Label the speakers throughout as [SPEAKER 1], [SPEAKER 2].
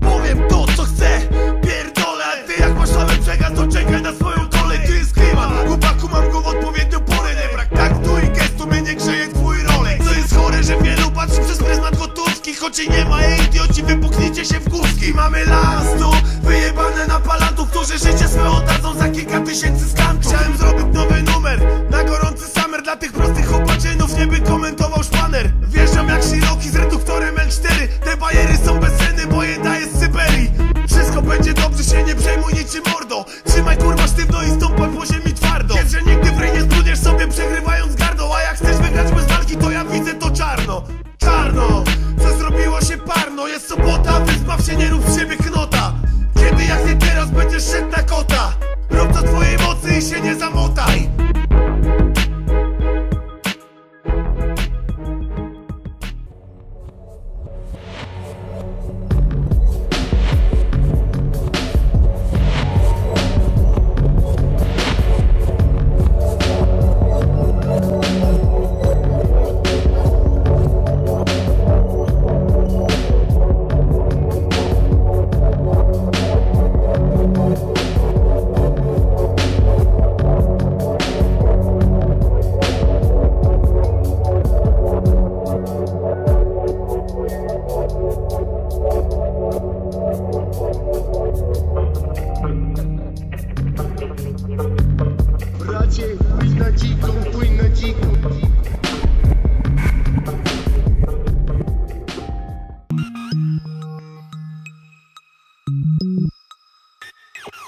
[SPEAKER 1] Powiem to co chcę, pierdolę A ty jak masz mamy przekaz to czekaj na swoją kolej. Tu jest klimat, chłopaku mam go w odpowiednią porę Nie brak taktu i gestu mnie nie grzeje twój rolek. Co jest chore, że wielu patrzy przez pryzmat gotówki Choć jej nie ma, ej idioci wypuknijcie się w górski Mamy las tu, wyjebane na palantów Którzy życie swe oddadzą za kilka tysięcy skantów Chciałem zrobić nowy numer, wyzbaw się, nie rób z siebie knota. Kiedy jak nie teraz będziesz szedł na kota. Rób to twojej mocy i się nie zamotaj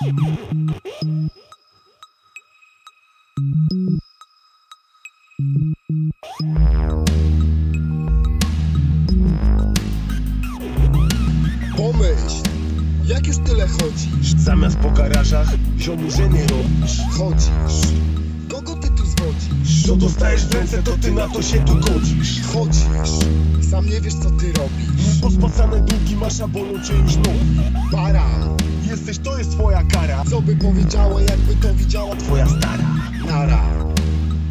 [SPEAKER 2] Pomyśl, jak już tyle chodzisz,
[SPEAKER 1] Zamiast po garażach, ziomurzeny robisz.
[SPEAKER 2] Chodzisz. Kogo ty tu zwodzisz?
[SPEAKER 1] Co dostajesz w ręce, to ty na to się tu godzisz.
[SPEAKER 2] Chodzisz, sam nie wiesz co ty robisz.
[SPEAKER 1] Pospacane długi masz, a bolą cię już nogi?
[SPEAKER 2] Para,
[SPEAKER 1] Jesteś, to jest twoja
[SPEAKER 2] co by powiedziała jakby to widziała
[SPEAKER 1] Twoja stara?
[SPEAKER 2] Nara.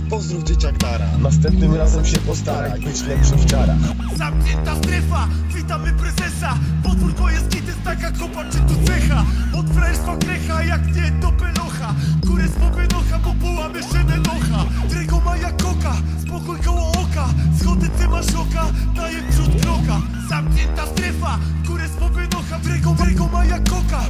[SPEAKER 2] Pozdrów dzieciak Dara
[SPEAKER 1] Następnym razem się postaraj być lepszym w czarach. Zamknięta strefa, witamy prezesa. Potwór to jest kit, jest taka kopa czy tu cecha. Od frajerstwa krecha, jak nie to pelocha. Kurę z popynocha, bo połamy szynę nocha. Drego ma jak koka, spokój koło oka. Schody ty masz oka, daje wprzód kroka. Zamknięta strefa, kurę z popynocha Drego, drego ma jak koka,